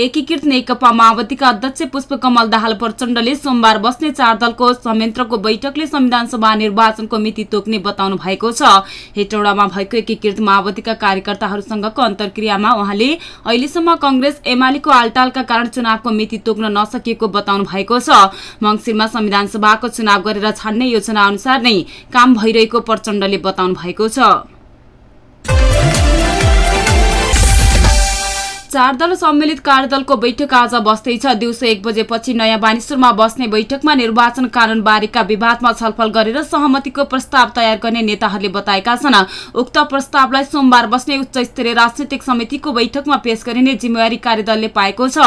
एकीकृत नेकपा माओवादीका अध्यक्ष पुष्पकमल दाहाल प्रचण्डले सोमबार बस्ने चार दलको संयन्त्रको बैठकले संविधान सभा निर्वाचनको मिति तोक्ने बताउनु भएको छ। हेटौडामा भएको एकीकृत माओवादीका कार्यकर्ताहरूसँगको अन्तर्क्रियामा उहाँले अहिलेसम्म कंग्रेस एमालेको आलटालका कारण चुनावको मिति तोक्न नसकिएको बताउनु भएको छ। मंगिरमा संविधान सभाको चुनाव गरेर छान्ने योजना अनुसार नै काम भइरहेको प्रचण्डले बताउनु भएको छ। चार दल सम्मिलित कार्यदलको बैठक आज बस्दैछ। दिउँसो एक बजेपछि नयाँ बानेश्वरमा बस्ने बैठकमा निर्वाचन कानून बारेका विवादमा छलफल गरेर सहमतिको प्रस्ताव तयार गर्ने नेताहरूले बताएका छन्। उक्त प्रस्तावलाई सोमबार बस्ने उच्च स्तरीय राजनैतिक समितिको बैठकमा पेश गरिने जिम्मेवारी कार्यदलले पाएको छ।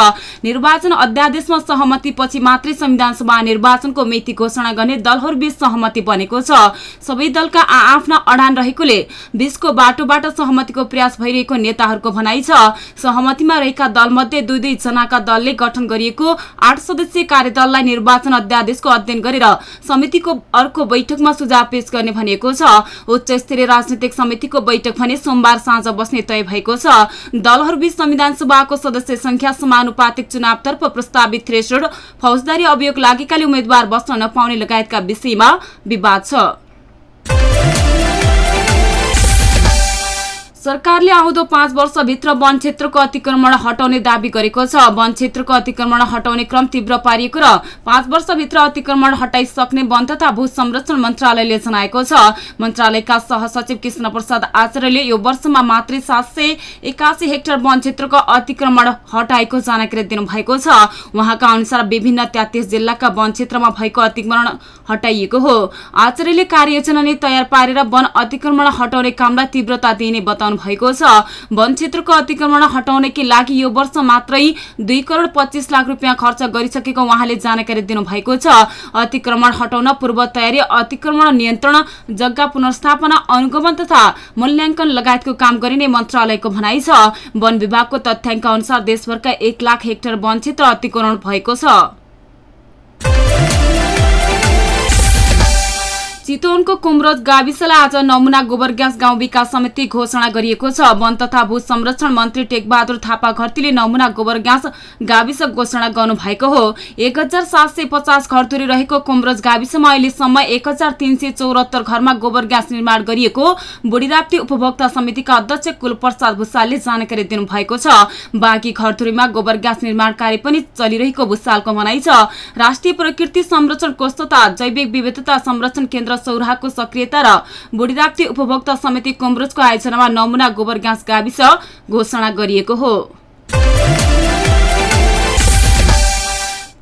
निर्वाचन अध्यादेशमा सहमतिपछि मात्रै संविधान सभा निर्वाचनको मिति घोषणा गर्ने दलहरूबीच सहमति बनेको छ। सबै दलका आफ्ना अडान रहेकोले बीचको बाटोबाट सहमतिको प्रयास भइरहेको नेताहरूको भनाइ छ। सहमतिमा रहेका दलमध्ये दुई दुई जनाका दलले गठन गरिएको आठ सदस्यीय कार्यदललाई निर्वाचन अध्यादेशको अध्ययन गरेर समितिको अर्को बैठकमा सुझाव पेश गर्ने भनिएको छ। उच्च स्तरीय राजनैतिक समितिको बैठक भने सोमबार साँझ बस्ने तय भएको छ। दलहरूबीच संविधान सभाको सदस्य संख्या समानुपातिक चुनावतर्फ प्रस्तावित थ्रेसोड फौजदारी अभियोग लागेकाले उम्मेद्वार बस्न नपाउने लगायतका विषयमा विवाद छ। सरकारले आउँदो पाँच वर्षभित्र वन क्षेत्रको अतिक्रमण हटाउने दावी गरेको छ। वन क्षेत्रको अतिक्रमण हटाउने क्रम तीव्र पारिएको र पाँच वर्षभित्र अतिक्रमण हटाइसक्ने वन तथा भू संरक्षण मन्त्रालयले जनाएको छ। मन्त्रालयका सहसचिव कृष्ण प्रसाद आचार्यले यो वर्षमा मात्रै सात सय एकासी हेक्टर वन क्षेत्रको अतिक्रमण हटाएको जानकारी दिनुभएको छ। उहाँका अनुसार विभिन्न तेत्तिस जिल्लाका वन क्षेत्रमा भएको अतिक्रमण हटाइएको हो। आचार्यले कार्ययोजना नै तयार पारेर वन अतिक्रमण हटाउने कामलाई तीव्रता दिने बताउनु भएको छ। वन क्षेत्रको अतिक्रमण हटाउनकै लागि यो वर्ष मात्रै दुई करोड पच्चिस लाख रुपियाँ खर्च गरिसकेको उहाँले जानकारी दिनुभएको छ। अतिक्रमण हटाउन पूर्व तयारी अतिक्रमण नियन्त्रण जग्गा पुनर्स्थापना अनुगमन तथा मूल्याङ्कन लगायतको काम गरिने मन्त्रालयको भनाइ छ। वन विभागको तथ्याङ्क अनुसार देशभरका एक लाख हेक्टर वन क्षेत्र अतिक्रमण भएको छ। चितवनको कुमरज गाविसलाई आज नमुना गोबर ग्यास गाउँ विकास समिति घोषणा गरिएको छ। वन तथा भू संरक्षण मन्त्री टेकबहादुर थापा घरतीले नमुना गोबर ग्यास गाविस घोषणा गर्नु भएको हो। एक हजार सात सय पचास घरधुरी रहेको कुमरज गाविसमा अहिलेसम्म एक हजार तीन सय चौरात्तर घरमा गोबर ग्यास निर्माण गरिएको बुढीराप्ती उपभोक्ता समितिका अध्यक्ष कुलप्रसाद भूषालले जानकारी दिनुभएको छ। बाँकी घरधुरीमा गोबर ग्यास निर्माण कार्य पनि चलिरहेको भूषालको भनाइ छ। राष्ट्रिय प्रकृति संरक्षण कोष तथा जैविक विविधता संरक्षण केन्द्र सौराहाको सक्रियता र बुढीराप्ती उपभोक्ता समिति कुम्रुजको आयोजनामा नमुना गोबर ग्यास गाविस घोषणा गरिएको हो।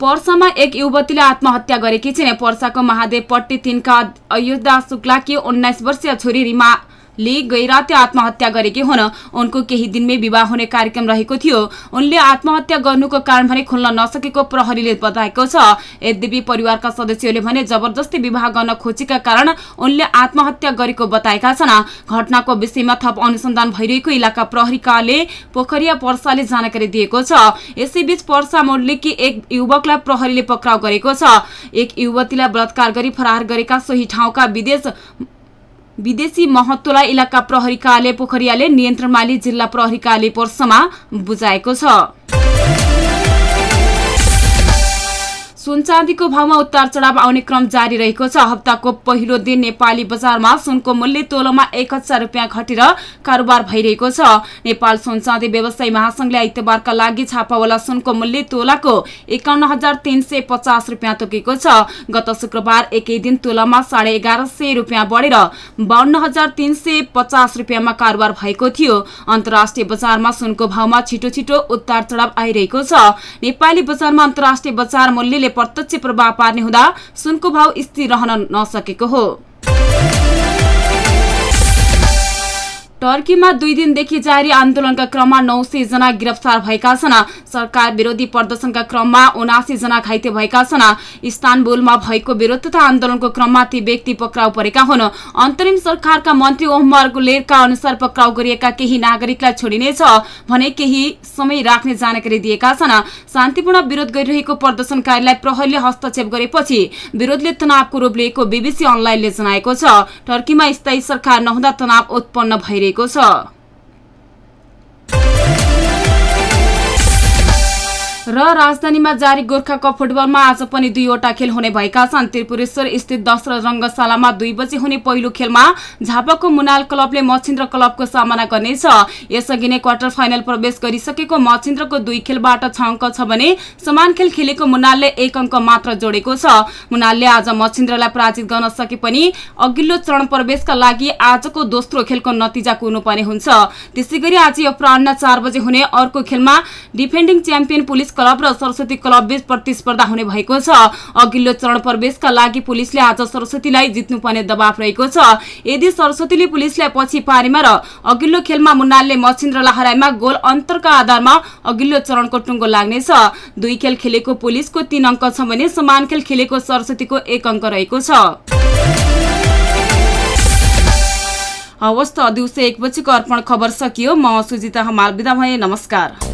पर्सामा एक युवतीले आत्महत्या गरेकी छिन्। पर्साको महादेवपट्टी तिनका अयोध्या शुक्लाकी उन्नाइस वर्षीय छोरी रिमा ले गैराते आत्महत्या गरेकी हुन्। उनको केही दिनमै विवाह हुने कार्यक्रम रहेको थियो। उनले आत्महत्या गर्नुको कारण भने खुल्न नसकेको प्रहरीले बताएको छ। यद्यपि परिवारका सदस्यहरूले भने जबरजस्ती विवाह गर्न खोजेका कारण उनले आत्महत्या गरेको बताएका छन्। घटनाको विषयमा थप अनुसन्धान भइरहेको इलाका प्रहरीकाले पोखरिया पर्साले जानकारी दिएको छ। यसैबीच पर्सा मोडलेकी एक युवकलाई प्रहरीले पक्राउ गरेको छ। एक युवतीलाई बलात्कार गरी फरार गरेका सोही ठाउँका विदेश विदेशी महत्वलाई इलाका प्रहरी कार्यालय पोखरियाले नियन्त्रणमा लिई जिल्ला प्रहरी कार्यालय पर्समा बुझाएको छ। सुन चाँदीको भावमा उतार चढाव आउने क्रम जारी रहेको छ। हप्ताको पहिलो दिन नेपाली बजारमा सुनको मूल्य तोलोमा एक हजार रुपियाँ घटेर कारोबार भइरहेको छ। नेपाल सुन चाँदी व्यवसायी महासंघले आइतबारका लागि छापावाला सुनको मूल्य तोलाको एकाउन्न हजार तीन सय पचास रुपियाँ तोकेको छ। गत शुक्रबार एकै दिन तोलामा साढे एघार सय रुपियाँ बढेर बाहन्न हजार तीन सय पचास रुपियाँमा कारोबार भएको थियो। अन्तर्राष्ट्रिय बजारमा सुनको भावमा छिटो छिटो उतार चढाव आइरहेको छ। नेपाली बजारमा अन्तर्राष्ट्रिय बजार मूल्यले प्रत्यक्ष प्रभाव पार्ने हुँदा सुनको भाव स्थिर रहन नसकेको हो। टर्कीमा दुई दिनदेखि जारी आन्दोलनका क्रममा नौ जना गिरफ्तार भएका छन्। सरकार विरोधी प्रदर्शनका क्रममा उनासी जना घाइते भएका छन्। इस्तानबुलमा भएको विरोध तथा आन्दोलनको क्रममा ती व्यक्ति पक्राउ परेका हुन्। अन्तरिम सरकारका मन्त्री ओमर गुलेरका अनुसार पक्राउ गरिएका केही नागरिकलाई छोडिनेछ भने केही समय राख्ने जानकारी दिएका छन्। शान्तिपूर्ण विरोध गरिरहेको प्रदर्शनकारीलाई प्रहरीले हस्तक्षेप गरेपछि विरोधले तनावको रूप लिएको बीबीसी अनलाइनले जनाएको छ। टर्कीमा स्थायी सरकार नहुँदा तनाव उत्पन्न भइरहेको छ र राजधानीमा जारी गोर्खा कप फुटबलमा आज पनि दुईवटा खेल हुने भएका छन्। त्रिपुरेश्वर स्थित दश र रङ्गशालामा दुई बजे हुने पहिलो खेलमा झापाको मुनाल क्लबले मछिन्द्र क्लबको सामना गर्नेछ। यसअघि नै क्वार्टर फाइनल प्रवेश गरिसकेको मछिन्द्रको दुई खेलबाट छ अङ्क छ भने समान खेल खेलेको मुनालले एक अङ्क मात्र जोडेको छ। मुनालले आज मछिन्द्रलाई पराजित गर्न सके पनि अघिल्लो चरण प्रवेशका लागि आजको दोस्रो खेलको नतिजा कुर्नुपर्ने हुन्छ। त्यसै गरी आज अपराह चार बजे हुने अर्को खेलमा डिफेन्डिङ च्याम्पियन पुलिस क्लब र सरस्वती क्लब बीच प्रतिस्पर्धा हुने भएको छ। अघिल्लो चरण प्रवेशका लागि पुलिसले आज सरस्वतीलाई जित्नुपर्ने दबाव रहेको छ। यदि सरस्वतीले पुलिसलाई पछि पारेमा र अघिल्लो खेलमा मुन्नालले मछिन्द्रलाई हराएमा गोल अन्तरका आधारमा अघिल्लो चरणको टुङ्गो लाग्नेछ। दुई खेल खेलेको पुलिसको तीन अङ्क छ भने समान खेल खेलेको सरस्वतीको एक अङ्क रहेको छ। हवस् त दिउँसो एक बजीको अर्पण खबर सकियो। म सुजिता हमाल बिदा भए। नमस्कार।